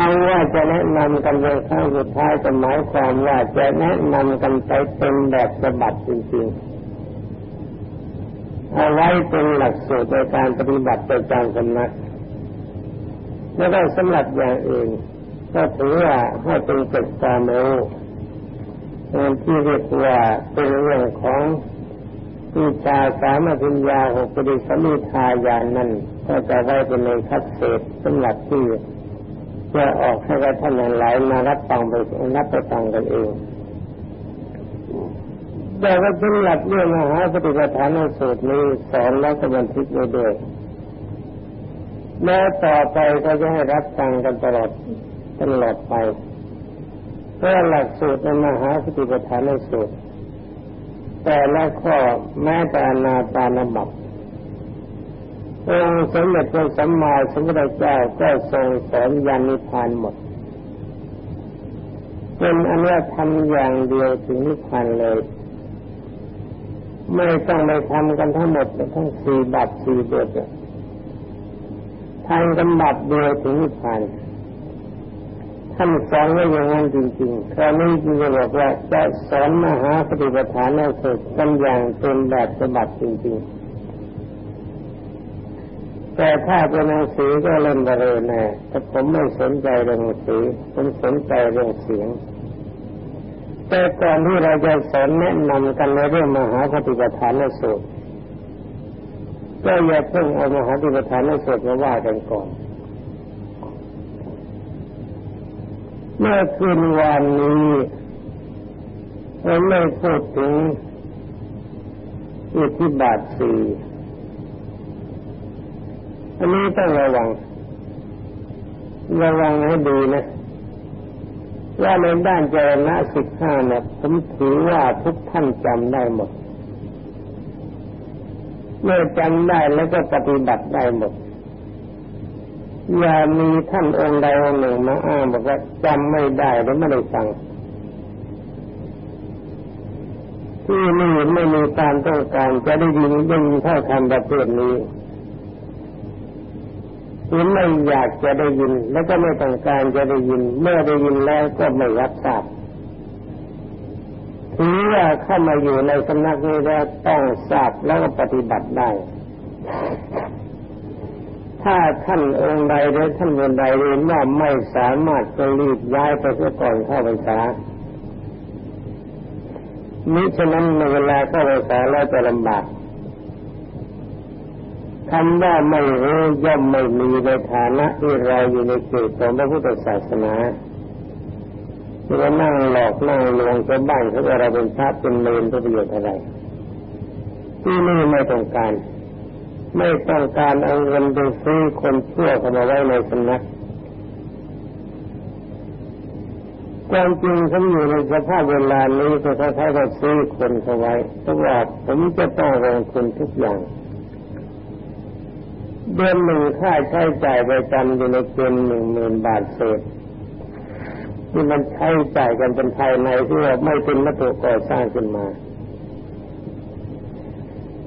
คำว่าจะแนะนำกันเป็นครั้งสุดท้ายจะหมายความว่าจะแนะนำกันไปเป็นแบบฉบับจริงๆ เอาไว้เป็นหลักสูตรในการปฏิบัติประจำสำนักแล้วก็สำหรับอย่างอื่นก็ถือว่าให้เป็นเกิดความรู้ที่เรียกว่าเป็นเรื่องของวิชาสามัญญาหกปฏิสมิทายานั้นก็จะได้เป็นในคัดเศษสำหรับที่ จะออกให้กับท่านหลายมารับฟังไปรับไปฟังกันเองแต่ว่าสำหรับเรื่องมหาปฏิปทานในสูตรนี้สอนแล้วก็บันทึกไว้ด้วยแม้ต่อไปก็จะให้รับฟังกันตลอดตลอดไปเพราะหลักสูตรในมหาสติปัฏฐานสูตร แต่ละข้อแม้แต่นาตานบัต องค์สมเด็จพระสัมมาสัมพุทธเจ้าก็ทรงสอนยานิพานหมดเป็นอันว่าทำอย่างเดียวถึงนิพพานเลย ไม่ต้องไปทำกันทั้งหมดทั้งสี่บัตสี่บททางกันบัตรเดียวถึงนิพพานท่านสอนไว้อย่างนั้นจริงๆคราวนี้จึงจะบอกว่าจะสอนมหาปฏิปทานในสุดกันอย่างเป็นแบบฉบับจริงๆ แต่ถ้าเป็นหนังสือก็เล่นไปเลยแน่แต่ผมไม่สนใจเรื่องหนังสือผมสนใจเรื่องเสียง แต่ก่อนที่เราจะสอนแนะนำกันในเรื่องมหาปฏิปทานในสุดก็อย่าเพิ่งเอามหาปฏิปทานในสุดมาว่ากันก่อน เมื่อคืนวันนี้เราไม่พูดถึงอิทธิบาทสี่ อันนี้ต้องระวัง ระวังให้ดีนะว่าในด้านเจรณะสิบห้าเนี่ยผมถือว่าทุกท่านจำได้หมด เมื่อจำได้แล้วก็ปฏิบัติได้หมด อย่ามีท่านองค์ใดองค์หนึ่งมาอ้างบอกว่าจำไม่ได้หรือไม่ได้ฟังที่นี่ไม่มีการต้องการจะได้ยินได้ยินเท่าคำประเภทนี้ ที่ไม่อยากจะได้ยิน แล้วก็ไม่ต้องการจะได้ยิน เมื่อได้ยินแล้วก็ไม่รับทราบถือว่าเข้ามาอยู่ในสำนักนี้แล้วต้องทราบแล้วก็ปฏิบัติได้ ถ้าท่านองค์ใดหรือท่านคนใดเรียนว่าไม่สามารถจะรีบย้ายไปเพื่อก่อนเข้าพรรษามิฉะนั้นในเวลาเข้าพรรษาแล้วจะลำบาก คำว่าไม่รู้ย่อมไม่มีในฐานะที่เราอยู่ในเขตของพระพุทธศาสนาเรานั่งหลอกนั่งลวงชาวบ้านเขาจะเราเป็นพระเป็นเลนเพื่อประโยชน์อะไร ที่นี่ไม่ต้องการ ไม่ต้องการเอาเงินไปซื้อคนชั่วเข้ามาไว้ในสำนักความจริงผมอยู่ในสภาพเวลานี้ก็คล้ายๆกับซื้อคนเข้าไว้เพราะว่าผมจะต้องลงทุนทุกอย่าง เดือนหนึ่งค่าใช้จ่ายประจำอยู่ในเกณฑ์หนึ่งหมื่นบาทเศษที่มันใช้จ่ายกันเป็นภายในที่ว่าไม่เป็นวัตถุก่อสร้างขึ้นมา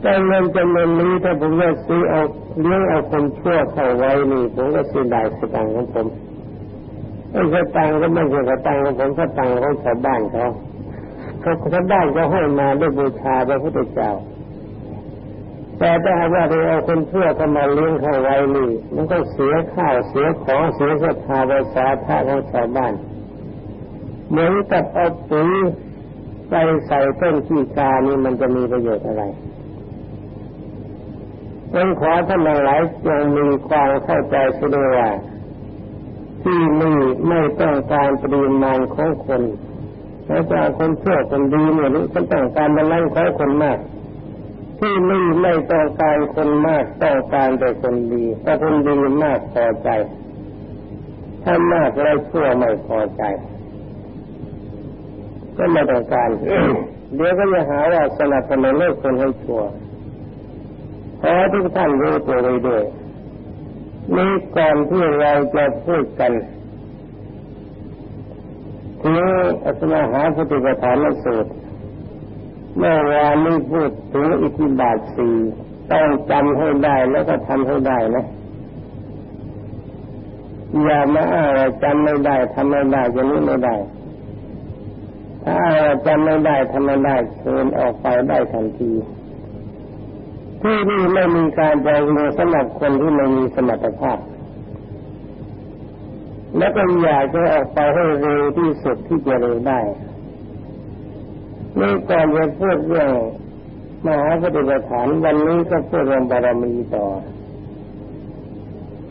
แต่เงินจำนวนนี้ถ้าผมจะซื้อเอาเลี้ยงเอาคนชั่วเข้าไว้นี่ผมก็เสียดายสตังค์ของผมไอ้สตังค์ก็ไม่ใช่สตังค์ของผมสตังค์ของชาวบ้านเขาเขาชาวบ้านเขาให้มาด้วยบูชาพระพุทธเจ้า แต่ถ้าหากว่าเราเอาคนชั่วเข้ามาเลี้ยงเขาไว้นี่มันก็เสียข้าวเสียของเสียศรัทธาภาษาท่าของชาวบ้าน เหมือนกับเอาปุ๋ยไปใส่ต้นขี้กานี่มันจะมีประโยชน์อะไรเป็นขอท่านหลายจงมีความเข้าใจเสียว่าที่นี่ไม่ต้องการปริมาณของคนแล้วจะคนเชื่อคนดีเนี่ยนี่ฉันต้องการบรรลังของคนมาก ที่นี่ไม่ต้องการคนมากต้องการแต่คนดีแต่คนดีมากพอใจ ถ้ามากแล้วชั่วไม่พอใจ ก็ไม่ต้องการเดี๋ยวก็จะหาว่าสนับสนุนเลิกคนให้ชั่วขอทุกท่านรู้ตัวไว้ด้วยนี่ก่อนที่เราจะพูดกันถึงอัศมหาปฏิปทานสูตร เมื่อวานนี้พูดถึงอิทธิบาทสี่ต้องจำให้ได้แล้วก็ทำให้ได้นะอย่ามาอ้างจำไม่ได้ทำไม่ได้อย่างนี้ไม่ได้ ถ้าอ้างจำไม่ได้ทำไม่ได้เชิญออกไปได้ทันทีที่นี่ไม่มีการแปลงมือสำหรับคนที่ไม่มีสมรรถภาพ และก็อยากจะออกไปให้เร็วที่สุดที่จะเร็วได้ นี่ก่อนจะพูดเรื่องมหาปฏิปทานวันนี้ก็พูดเรื่องบารมีต่อ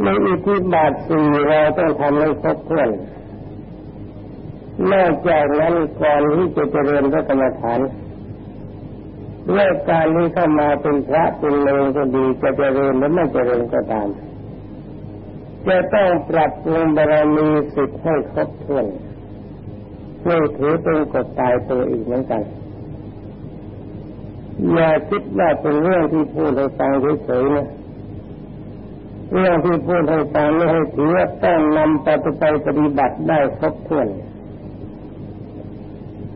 ในอิทธิบาทสี่เราต้องทำให้ครบถ้วนนอกจากนั้นก่อนที่จะเจริญพระกรรมฐานเรื่องการนี้เข้ามาเป็นพระเป็นเลงก็ดีจะเจริญหรือไม่เจริญก็ตามจะต้องปรับปรุงบารมีสิทธิ์ให้ครบถ้วน ไม่ถือเป็นกฎตายตัวอีกเหมือนกัน อย่าคิดว่าเป็นเรื่องที่พูดให้ฟังเฉยๆนะเรื่องที่พูดให้ฟังไม่ให้ถือว่าต้องนำไปไปปฏิบัติได้ครบถ้วน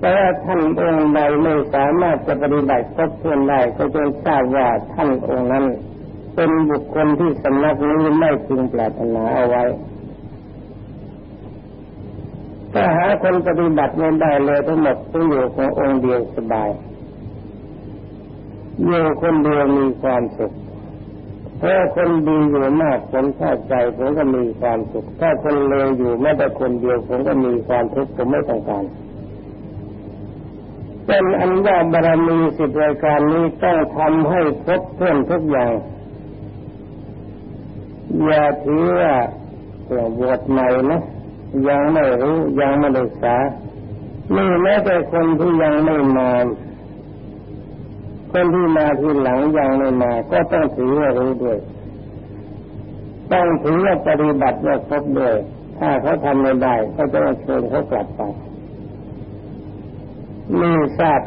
แต่ว่าท่านองค์ใดไม่สามารถจะปฏิบัติครบถ้วนได้ก็จงทราบว่าท่านองค์นั้น เป็นบุคคลที่สำนักนี้ไม่พึงปรารถนาเอาไว้ ถ้าหาคนปฏิบัติไม่ได้เลยทั้งหมดต้องอยู่ขององค์เดียวสบายอยู่คนเดียวมีความสุขถ้าคนดีอยู่มากผมเข้าใจผมก็มีความสุข ถ้าคนเลวอยู่แม้แต่คนเดียวผมก็มีความทุกข์ผมไม่ต้องการเป็นอันว่าบารมีสิบรายการนี้ต้องทำให้ครบถ้วนทุกอย่าง อย่าถือว่าตัวบวชใหม่นะ ยังไม่รู้ยังไม่ศึกษานี่แม้แต่คนที่ยังไม่มาคนที่มาทีหลังยังไม่มา ก็ต้องถือว่ารู้ด้วย ต้องถือว่าปฏิบัติว่าครบด้วย ถ้าเขาทำไม่ได้ก็จะเชิญเขากลับไปมีทราบ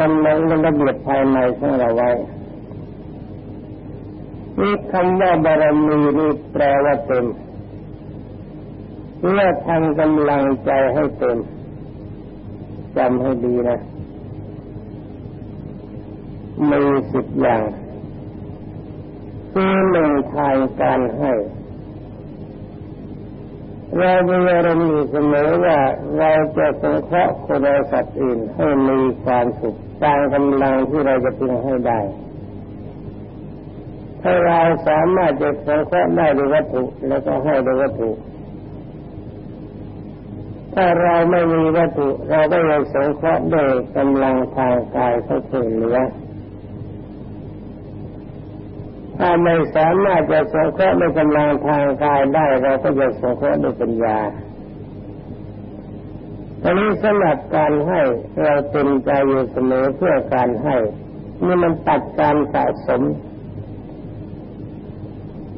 กำลังระเบียบภายในของเราไว้นี่คำว่าบารมีนี่แปลว่าเต็ม เพื่อทำกำลังใจให้เต็มจำให้ดีนะมีสิบอย่างคือหนึ่งทางการให้เรามีอารมณ์เสมอว่าเราจะสงเคราะห์คนเราสัตว์อื่นให้มีความสุขตามกำลังที่เราจะพึงให้ได้ ถ้าเราสามารถจะสงเคราะห์ได้ด้วยวัตถุแล้วก็ให้ด้วยวัตถุ ถ้าเราไม่มีวัตถุเราก็ยังสงเคราะห์ด้วยกำลังทางกายเขาช่วยเหลือถ้าไม่สามารถจะสงเคราะห์ด้วยกำลังทางกายได้ เราก็จะสงเคราะห์ด้วยปัญญาตอนนี้สำหรับการให้เราเต็มใจอยู่เสมอเพื่อการให้นี่มันตัดการสะสม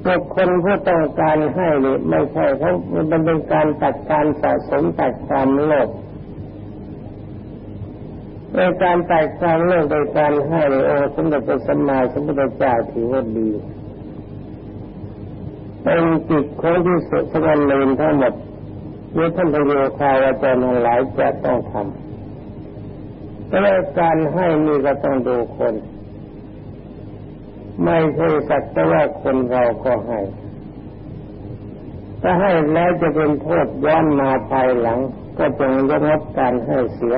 บุคคลผู้ต้องการให้นี่ไม่ใช่เขามันเป็นการตัดการสะสมตัดความโลภในการตัดความโลภโดยการให้โอ้สมเด็จพระสัมมาสัมพุทธเจ้าถือว่าดีเป็นจิตของที่สุดสวรรค์เลนทั้งหมดนี่ท่านพระโยคาวาจารย์หลายจะต้องทำแต่การให้นี่ก็ต้องดูคน ไม่ใช่สักแต่ว่าคนเราก็ให้ ถ้าให้แล้วจะเป็นโทษย้อนมาภายหลัง ก็จงยกงดการให้เสีย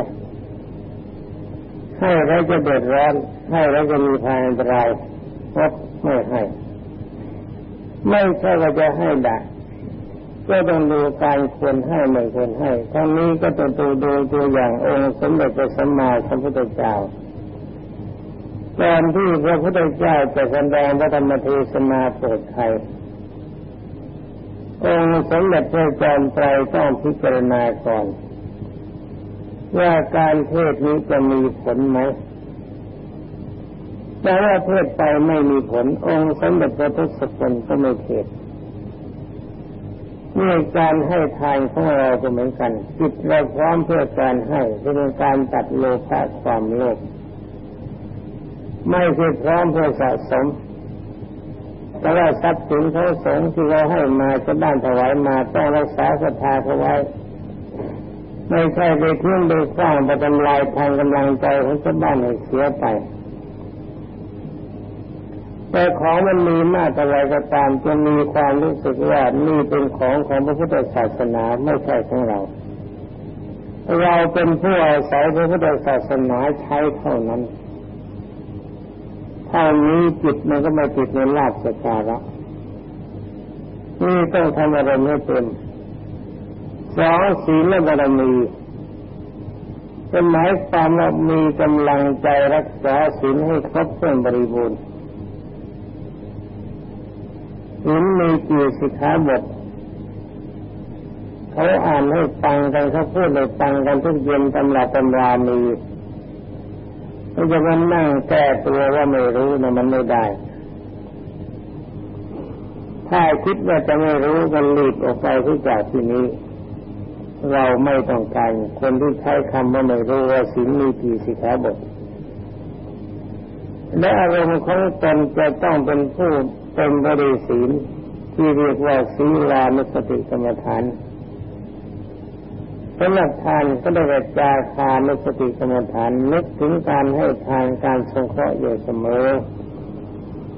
ให้แล้วจะเดือดร้อน ให้แล้วจะมีภัยอันตรายงดไม่ให้ ไม่ใช่ว่าจะให้ได้ก็ต้องดูการควรให้ไม่ควรให้ ทั้งนี้ก็ต้องดูดูตัวอย่างองค์สมเด็จพระสัมมาสัมพุทธเจ้า ตอนที่พระพุทธเจ้าจะแสดงพระธรรมเทศนาโปรดใครองค์สมเด็จพระจอมไตรต้องพิจารณาก่อน ว่าการเทศนี้จะมีผลไหมแต่ว่าเทศไปไม่มีผล องค์สมเด็จพระพุทธสกุลก็ไม่เทศนี่การให้ทานของเราก็เหมือนกันจิตเราพร้อมเพื่อการให้เป็นการตัดโลภะความโลภ ไม่ใช่พร้อมเพื่อสะสม แต่ว่าทรัพย์สินเขาสงที่เราให้มาจะบ้านถวายมาต้องรักษาศรัทธาเขาไว้ ไม่ใช่ไปเที่ยงไปสร้างไปทำลายทางกำลังใจของชาวบ้านให้เสียไปแต่ของมันมีมากอะไรก็ตามจะมีความรู้สึกว่านี่เป็นของของพระพุทธศาสนาไม่ใช่ของเรา เราเป็นผู้อาศัยพระพุทธศาสนาใช้เท่านั้น ถ้ามีจิตมันก็ไม่ติดในลาภสการะนี่ต้องทำอะไรไม่เป็นสองศีลบารมีเป็นหมายความว่ามีกำลังใจรักษาศีลให้ครบถ้วนบริบูรณ์ศีลมีกี่สิกขาบทเขาอ่านให้ฟังกันเขาพูดให้ฟังกันทุกเย็นตำราตำรามี ก็จะมานั่งแก้ตัวว่าไม่รู้นะมันไม่ได้ ถ้าคิดว่าจะไม่รู้กันหลีกออกไปที่จากที่นี้ เราไม่ต้องการคนที่ใช้คำว่าไม่รู้ว่าศีลมีกี่สิขาบทและอารมณ์ของตนจะต้องเป็นผู้เป็นบริศีลที่เรียกว่าศีลานุสติกรรมฐาน สำหรับทานก็ได้กระจายทานในสติกรรมฐานนึกถึงการให้ทานการสงเคราะห์อยู่เสมอ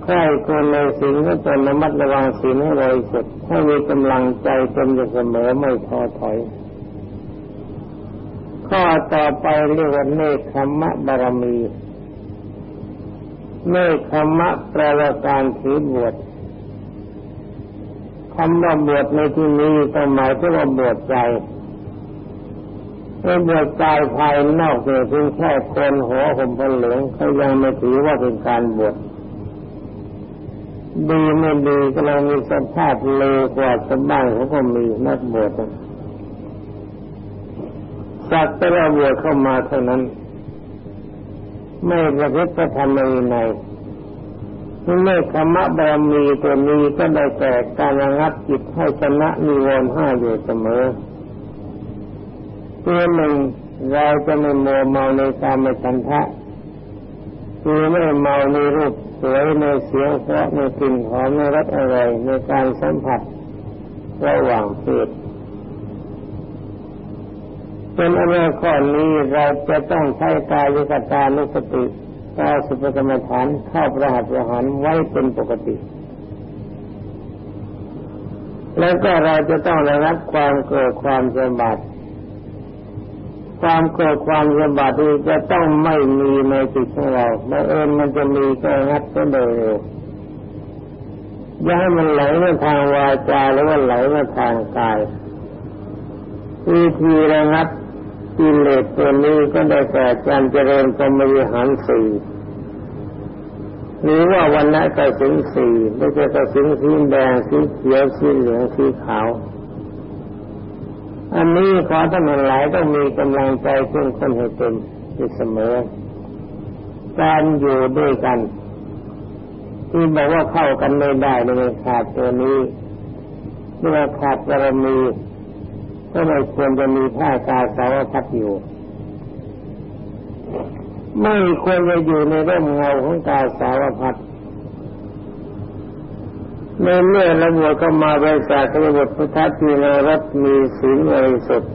ใครคนในสิ่งก็ตนระมัดระวังสิ่งให้บริสุทธิ์ให้มีกำลังใจเป็นอยู่เสมอไม่ท้อถอย ข้อต่อไปเรียกว่าเนคขมะบารมี เนคขมะแปลว่าการถือบวชคำว่าบวชในที่นี้ก็หมายถึงว่าบวชใจ เป็นบวชกายภายนอกเนี่ยเพียงแค่คนหัวผมพเหลืองเขายังไม่ถือว่าเป็นการบวชดีไม่ดีก็เลยมีสภาพเลวกว่าสบ้างเขาก็มีนักบวชสักแต่เราบวชเข้ามาเท่านั้น ไม่ประพฤติธรรมในนี่เมฆรมะบารมีตัวนี้ก็ได้แก่การระงับจิตให้ชนะนิวรณ์ห้าอยู่เสมอ ตัวหนึ่งเราจะไม่โมเมาในตามฉันทะคือไม่เมาในรูปสวยในเสียงเพราะในกลิ่นหอมในรสอร่อยในการสัมผัสระหว่างเพศเป็นอันว่าข้อนี้เราจะต้องใช้กายกตานุสติกาสุปกรรมฐานเข้าประหัตประหารไว้เป็นปกติ แล้วก็เราจะต้องระงับความเกิดความสมบัติ ความโกรธความสบัดีจะต้องไม่มีในจิตของเราบังเอิญมันจะมีก็งัดก็โดยเร็วอย่าให้มันไหลมาทางวาจาหรือว่าไหลมาทางกายวิธีระงับกิเลสตัวนี้ก็ได้แก่การเจริญกรรมวิหารสี่หรือว่าวันนั้นกสิงสี่ไม่ใช่กสิงสีแดงสีเขียวสีเหลืองสีขาว อันนี้ขอท่านหลายต้องมีกำลังใจเพื่อคนให้เต็มที่เสมอ การอยู่ด้วยกัน ที่บอกว่าเข้ากันไม่ได้ในขาดตัวนี้เมื่อขาดบารมีก็ไม่ควรจะมีผ้ากาสาวพัดอยู่ ไม่ควรจะอยู่ในร่มเงาของกาสาวพัด ในเมื่อระบวชก็มาบริษัทกระบวพุทธจีนรัตมีศีลบริสุทธิ์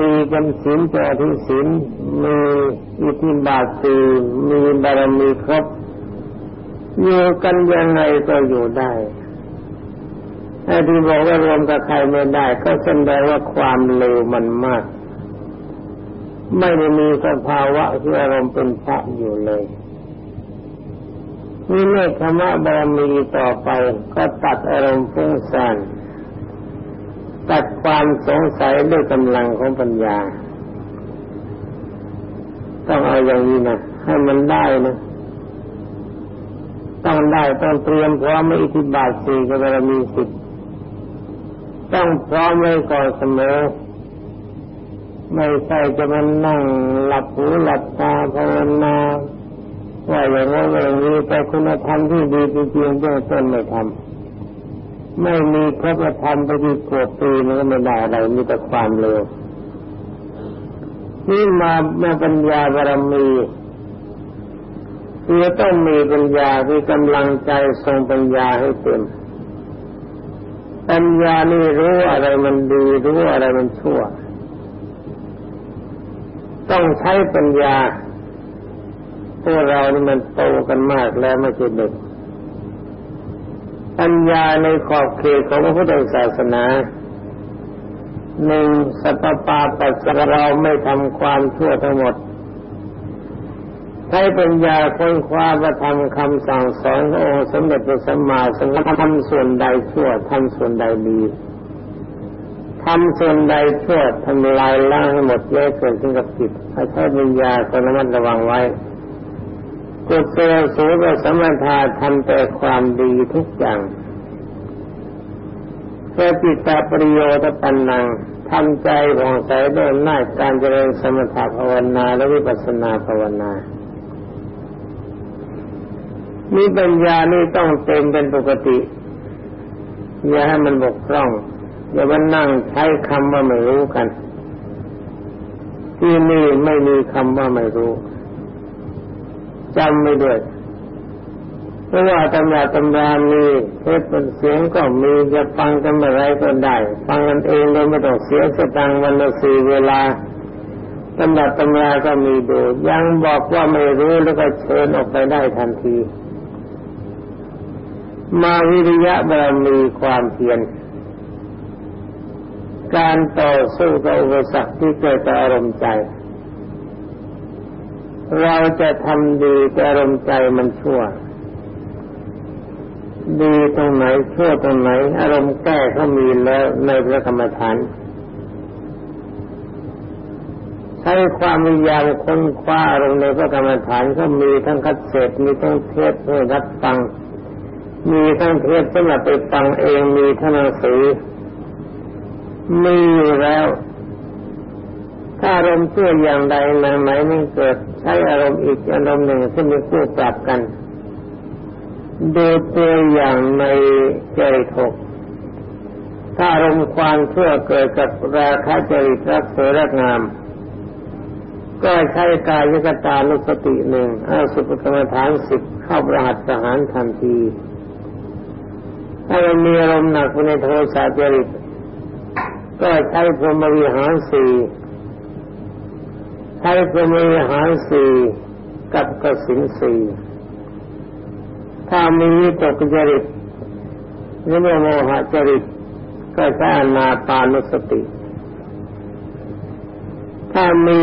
มีกันศีลจอที่ศีลมีอิทธิบาทสีมีบารมีครบอยู่กันยังไงก็อยู่ได้ไอ้ที่บอกว่ารวมกับใครไม่ได้ ก็แสดงว่าความเลวมันมาก ไม่ได้มีสภาวะที่อารมณ์เป็นพระอยู่เลย นี่เมื่ธรรมะบารมีต่อไปก็ตัดอารมณ์ฟุ้งซ่านตัดความสงสัยด้วยกำลังของปัญญา ต้องเอาอย่างนี้นะให้มันได้นะต้องได้ต้องเตรียมพร้อมไม่อิทธิบาทสี่กับบารมีสิบต้องพร้อมไว้ก่อนเสมอไม่ใช่จะมานั่งหลับหูหลับตาภาวนา ว่าอย่างนั้นอย่างนี้แต่คุณธรรมที่ดีจริงๆเบื้องต้นไม่ทำไม่มีพระธรรมไปดีกดตีมันก็ไม่ได้อะไรมีแต่ความเลวนี่มามาปัญญาบารมีคือต้องมีปัญญามีกำลังใจทรงปัญญาให้เต็มปัญญานี่รู้อะไรมันดีรู้อะไรมันชั่ว ต้องใช้ปัญญา พวกเรานี่มันโตกันมากแล้วไม่ใช่เด็กปัญญาในขอบเขตของพระพุทธศาสนาหนึ่งสัพปาปัสสะเราไม่ทำความชั่วทั้งหมดใช้ปัญญาค้นคว้าประทำคำสั่งสอนขององค์สมเด็จพระสัมมาสัมพุทธทำส่วนใดชั่วทำส่วนใดดีทำส่วนใดชั่วทำลายล้างให้หมดแยกเกิดขึ้นกับจิตให้ใช้ปัญญาคนนั้นระวังไว้ กุศลสูงสมถะทำแต่ความดีทุกอย่างเพื่อจิตตปริโยตปันนังทำใจของใสด้วยหน้าการเจริญสมถะภาวนาและวิปัสสนาภาวนามีปัญญานี่ต้องเต็มเป็นปกติ อย่าให้มันบกพร่องอย่ามันนั่งใช้คำว่าไม่รู้กัน ที่นี่ไม่มีคำว่าไม่รู้ จำไม่ด้วยเพราะว่าตำราตำรามีเทปเป็นเสียงก็มีจะฟังกันเมื่อไรก็ได้ ฟังกันเองโดยไม่ต้องเสียสตังวันละสี่เวลาตำราตำราก็มีดูยังบอกว่าไม่รู้แล้วก็เชิญออกไปได้ทันที มาวิริยะบารมีความเพียรการต่อสู้กับอุปสรรคที่เกิดจากอารมณ์ใจ เราจะทำดีแต่อารมณ์ใจมันชั่ว ดีตรงไหนชั่วตรงไหน อารมณ์แก้เขามีแล้วในพระกรรมฐานใช้ความพยายามค้นคว้าอารมณ์ในพระกรรมฐานก็มีทั้งคัดเศษมีทั้งเทศเพื่อรับฟัง มีทั้งเทศสำหรับไปฟังเองมีทั้งหนังสือมีอยู่แล้ว ถ้าอารมณ์เชื่ออย่างใดนางไหนไม่เกิด ใช้อารมณ์อีกอารมณ์หนึ่งที่มีคู่ปรับกัน ดูตัวอย่างในใจถกถ้าอารมณ์ความเชื่อเกิดกับราคะจริตรักสวยรักงาม ก็ใช้กายยกตาลุสติหนึ่งเอาสุภกรรมฐานสิบเข้าประหัตสหารทันทีถ้ามันมีอารมณ์หนักในโทสะจริตก็ใช้พรหมวิหารสี่ ใช้พรหมวิหารสี่กับกสินสี่ถ้ามีตกจริตหรือโมหจริตก็ใช้อนาปานุสติ ถ้ามี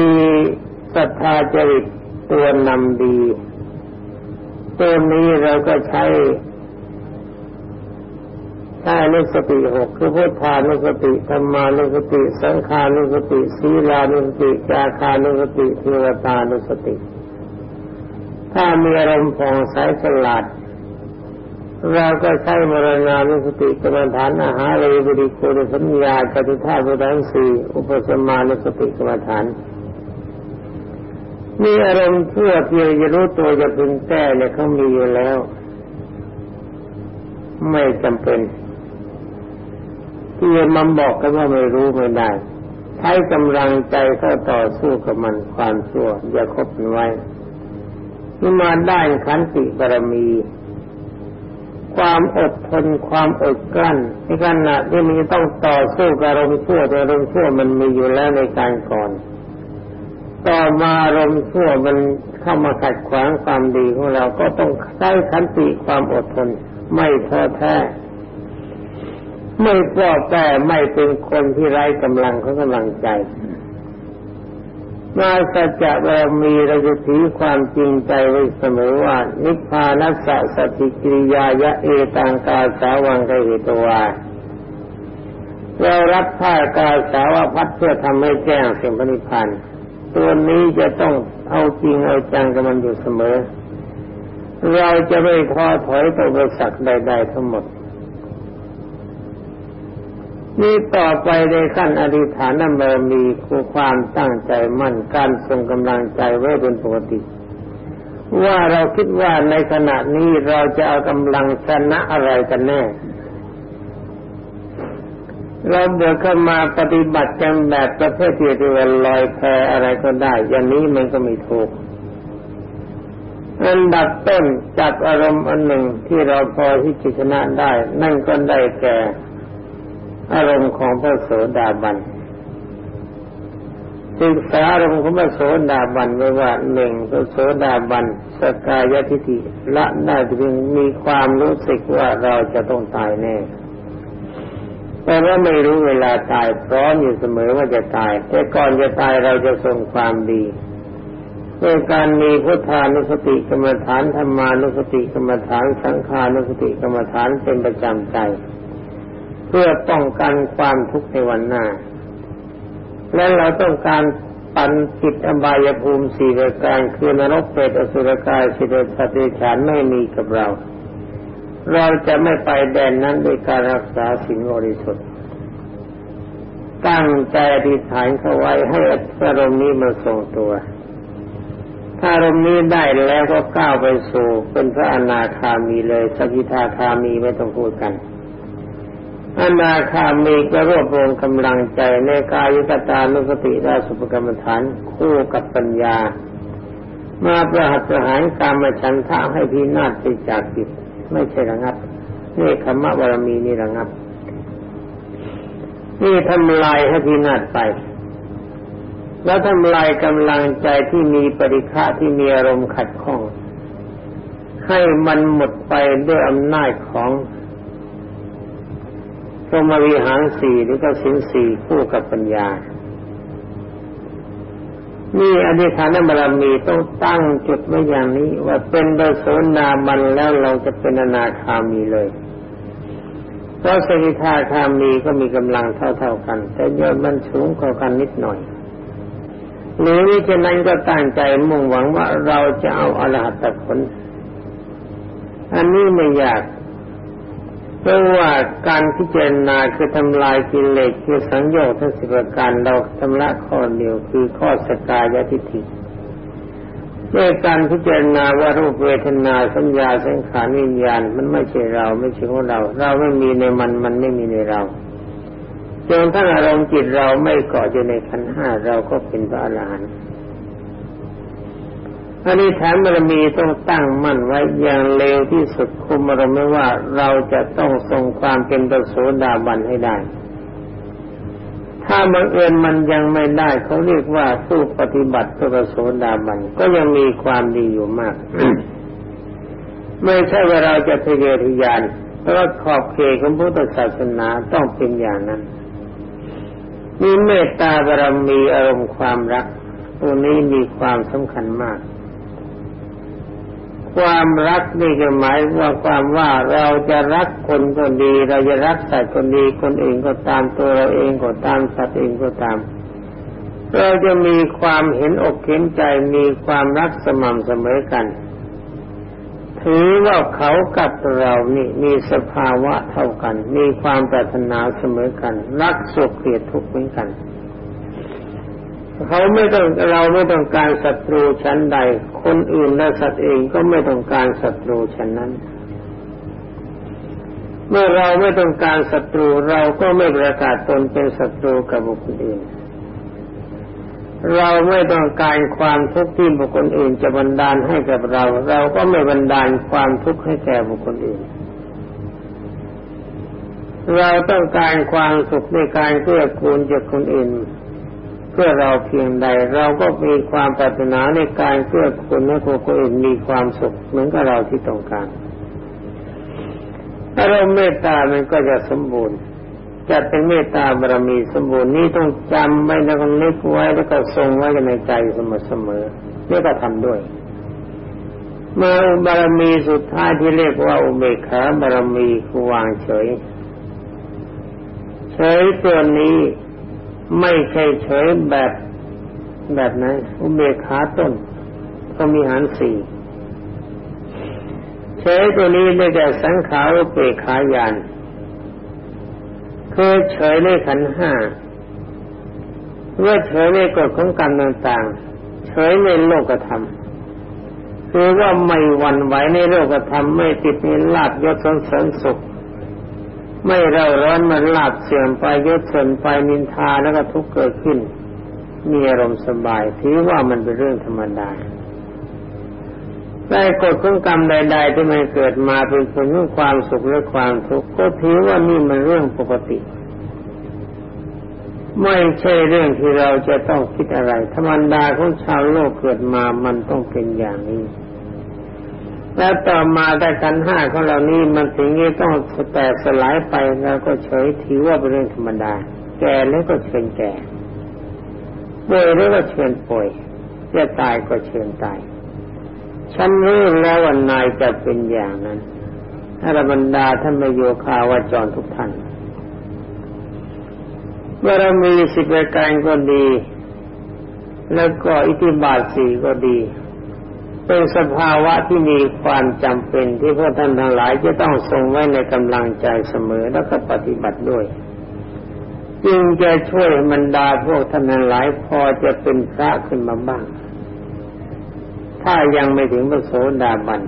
ศรัทธาจริตตัวนำดี ตัวนี้เราก็ใช้ ถ้านุสติหกคือพุทธานุสติธรรมานุสติ สังขานุสติศีลานุสติจาคานุสติเทวตานุสติ ถ้ามีอารมณ์ผ่องใสฉลาดเราก็ใช้มรณานุสติกรรมฐานอาหารเรบริโกรสัญญาจตุธาตุทั้งสี่อุปสมานุสติกรรมฐานมีอารมณ์เพื่อเพียงจะรู้ตัวจะพึงแก้เนี่ยเขามีอยู่แล้ว ไม่จำเป็น ที่มันบอกกันว่าไม่รู้ไม่ได้ ใช้กำลังใจเข้าต่อสู้กับมันความชั่วอย่าคบมันไว้ที่มาได้ขันติบารมี ความอดทนความอดกลั้นในขณะที่มันต้องต่อสู้กับอารมณ์ชั่วแต่อารมณ์ชั่วมันมีอยู่แล้วในการก่อนต่อมาอารมณ์ชั่วมันเข้ามาขัดขวางความดีของเราก็ต้องใช้ขันติความอดทน ไม่ท้อแท้ ไม่ก็แต่ไม่เป็นคนที่ไร้กำลังของกำลังใจ มาสัจจะบารมีเราจะถือความจริงใจไว้เสมอว่า นิพพานัสสะสติกิริยายะเอตังกาสาวังกเหตวาเรารับผ้ากาสาวพัดเพื่อทำให้แจ้งสิ่งพนิพพานตัวนี้จะต้องเอาจริงเอาจังกับมันอยู่เสมอ เราจะไม่ท้อถอยต่ออุปสรรคใด ๆ ทั้งหมด นี่ต่อไปในขั้นอธิษฐานนั้นมีคูความตั้งใจมั่นการทรงกำลังใจไว้เป็นปกติ ว่าเราคิดว่าในขณะนี้เราจะเอากำลังชนะอะไรกันแน่ เราเดินเข้ามาปฏิบัติกันแบบประเภทที่ว่าลอยแพอะไรก็ได้ อย่างนี้มันก็ไม่ถูกอันดับต้นจับอารมณ์อันหนึ่งที่เราพอที่จะชนะได้ นั่นก็ได้แก่ อารมณ์ของพระโสดาบันศึกษาอารมณ์ของพระโสดาบันไว้ว่าหนึ่งพระโสดาบันสกายทิฏฐิละได้เพียงมีความรู้สึกว่าเราจะต้องตายแน่แต่ว่าไม่รู้เวลาตายพร้อมอยู่เสมอว่าจะตาย แต่ก่อนจะตายเราจะทรงความดีด้วยการมีพุทธานุสติกรรมฐานธรรมานุสติกรรมฐานสังขานุสติกรรมฐานเป็นประจำใจ พื่อป้องกันความทุกข์ในวันหน้า และเราต้องการปันจิตอบายภูมิสี่ประการคือนรกเปรตอสุรกายสิเดชติฉานไม่มีกับเรา เราจะไม่ไปแดนนั้นด้วยการรักษาสิ่งบริสุทธิ์ ตั้งใจอธิษฐานเข้าไว้ให้อารมณ์นี้มาทรงตัว ถ้าอารมณ์นี้ได้แล้วก็ก้าวไปสู่เป็นพระอนาคามีเลยสกิทาคามีไม่ต้องพูดกัน อนาคามีก็รวบรวมกำลังใจในกายุตตานุสติราสุปกรรมฐานคู่กับปัญญา มาประหัตประหารกรรมฉันทะให้พินาศไปจากจิตไม่ใช่ระงับนี่คำว่าบารมีนี่ระงับ นี่ทำลายให้พินาศไป แล้วทำลายกำลังใจที่มีปริฆะที่มีอารมณ์ขัดข้อง ให้มันหมดไปด้วยอำนาจของ สมวิหารสี่หรือก็สินสี่คู่กับปัญญา นี่อธิษฐานบารมีต้องตั้งจุดไว้อย่างนี้ ว่าเป็นโดยโสนามันแล้วเราจะเป็นอนาคามีเลย เพราะสกิทาคามีก็มีกำลังเท่าๆกัน แต่ยอดมันสูงกว่ากันนิดหน่อยหรือฉะนั้นก็ตั้งใจมุ่งหวังว่าเราจะเอาอรหัตผลอันนี้ไม่ยาก เพราะว่าการพิจารณาคือทำลายกิเลสคือสังโยชน์ทั้งสิบประการเราทำละข้อเดียวคือข้อสกายทิฏฐิด้วยการพิจารณาว่ารูปเวทนาสัญญาสังขารวิญญาณมันไม่ใช่เราไม่ใช่ของเรา เราไม่มีในมันมันไม่มีในเราจนถ้าอารมณ์จิตเราไม่เกาะอยู่ในขันห้าเราก็เป็นพระอรหันต์ อันนี้แถมบารมีต้องตั้งมั่นไว้อย่างเร็วที่สุดคุมอารมณ์ไม่ว่าเราจะต้องทรงความเป็นประโสดาบันให้ได้ ถ้าบังเอิญมันยังไม่ได้เขาเรียกว่าผู้ปฏิบัติตัวประโสดาบันก็ยังมีความดีอยู่มาก ไม่ใช่ว่าเราจะทะเยอทะยานเพราะขอบเขตของพุทธศาสนาต้องเป็นอย่างนั้นมีเมตตาบารมีอารมณ์ความรัก ตัวนี้มีความสำคัญมาก ความรักนี่ก็หมายว่าความว่าเราจะรักคนก็ดี เราจะรักสัตว์คนดีคนอื่นก็ตามตัวเราเองก็ตามสัตว์เองก็ตาม เราจะมีความเห็นอกเห็นใจมีความรักสม่ำเสมอกัน ถือว่าเขากับเรานี่มีสภาวะเท่ากัน มีความปรารถนาเสมอกัน รักสุขเกลียดทุกข์เหมือนกัน เขาไม่ต้องเราไม่ต้องการศัตรูชั้นใด คนอื่นและสัตว์เองก็ไม่ต้องการศัตรูชั้นนั้น เมื่อเราไม่ต้องการศัตรูเราก็ไม่ประกาศตนเป็นศัตรูกับบุคคลอื่น เราไม่ต้องการความทุกข์ที่บุคคลอื่นจะบันดาลให้กับเรา เราก็ไม่บันดาลความทุกข์ให้แก่บุคคลอื่นเราต้องการความสุขในการเพื่อคูณจากคนอื่น เพื่อเราเพียงใดเราก็มีความปรารถนาในการเพื่อคุณให้คนอื่นมีความสุขเหมือนกับเราที่ต้องการถ้าเราเมตตามันก็จะสมบูรณ์จะเป็นเมตตาบารมีสมบูรณ์นี้ต้องจำไว้แล้วก็นึกไว้แล้วก็ทรงไว้ในใจเสมอๆนี่ก็ทำด้วย เมื่อบารมีสุดท้ายที่เรียกว่าอุเบกขาบารมีคือวางเฉย เฉยตัวนี้ ไม่ใช่เฉยแบบแบบนั้นอุเบกขาต้นก็มีหารสี่เฉยตัวนี้ได้แก่สังขารอุเบกขายานคือเฉยในขันห้าเมื่อเฉยในกฎของกรรมต่างๆ เฉยในโลกธรรมคือว่าไม่หวั่นไหวในโลกธรรมไม่ติดในลาบยศสนเสริญสุข ไม่เร่าร้อนมันลาบเสื่อมไปยศเสื่อมไปนินทาแล้วก็ทุกข์เกิดขึ้น มีอารมณ์สบายถือว่ามันเป็นเรื่องธรรมดาได้กฎของกรรมใด ๆ ที่มันเกิดมาเป็นผลของความสุขและความทุกข์ก็ถือว่านี่มันเรื่องปกติ ไม่ใช่เรื่องที่เราจะต้องคิดอะไร ธรรมดาของชาวโลกเกิดมามันต้องเป็นอย่างนี้ แล้วต่อมาแต่กันห้าของเรานี้มันถึงนี้ต้องแตกสลายไปเราก็เฉยถือว่าเป็นเรื่องธรรมดา แก่แล้วก็เชิญแก่ป่วยแล้วก็เชิญป่วยจะตายก็เชิญตาย ฉันรู้แล้วว่านายจะเป็นอย่างนั้นถ้าบรรดาท่านมโยคาวาจรทุกท่านบารมีสิบประการก็ดี แล้วก็อิทธิบาทสี่ก็ดี เป็นสภาวะที่มีความจำเป็นที่พวกท่านทั้งหลายจะต้องทรงไว้ในกำลังใจเสมอแล้วก็ปฏิบัติด้วย จึงจะช่วยบรรดาพวกท่านทั้งหลายพอจะเป็นพระขึ้นมาบ้าง ถ้ายังไม่ถึงพระโสดาบัน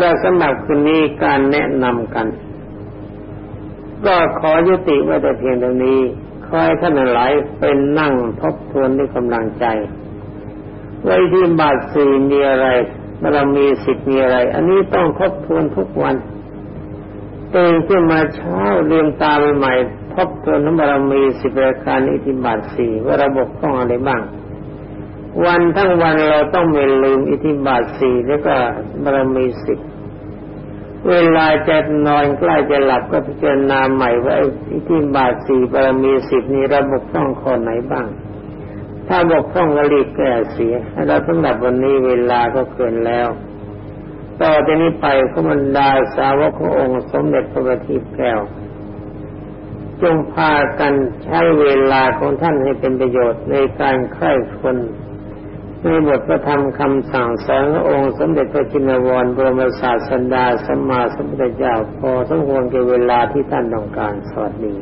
เราสำหรับคืนนี้การแนะนำกัน ก็ขอยุติไว้แต่เพียงตรงนี้คอยท่านหลายเป็นนั่งทบทวนด้วยกำลังใจ ไว้ที่บาทสี่มีอะไรเรามีสิทธิ์มีอะไร อันนี้ต้องทบทวนทุกวันตื่นขึ้นมาเช้าเรียนตาใหม่ทบทวนน้ำบารมีสิบประการอิทธิบาทสี่ว่าระบบต้องอะไรบ้าง วันทั้งวันเราต้องไม่ลืมอิทธิบาทสี่แล้วก็บารมีสิบเวลาจะนอนใกล้จะหลับก็พิจารณาใหม่ว่าที่บาทสี่บารมีสิบนี้ระบบต้องข้อไหนบ้าง ถ้าบกพร่องก็รีบแก้เสียเราสำหรับวันนี้เวลาก็เกินแล้ว ต่อจากนี้ไปขมันดาสาวกขององค์สมเด็จพระบัณฑิตแก้ว จงพากันใช้เวลาของท่านให้เป็นประโยชน์ในการใคร่คนในบทพระธรรมคำสั่งสอนององค์สมเด็จพระจินวรบรมศาสดาสัมมาสัมพุทธเจ้าพอสมควรแก่เวลาที่ท่านต้องการสวัสดี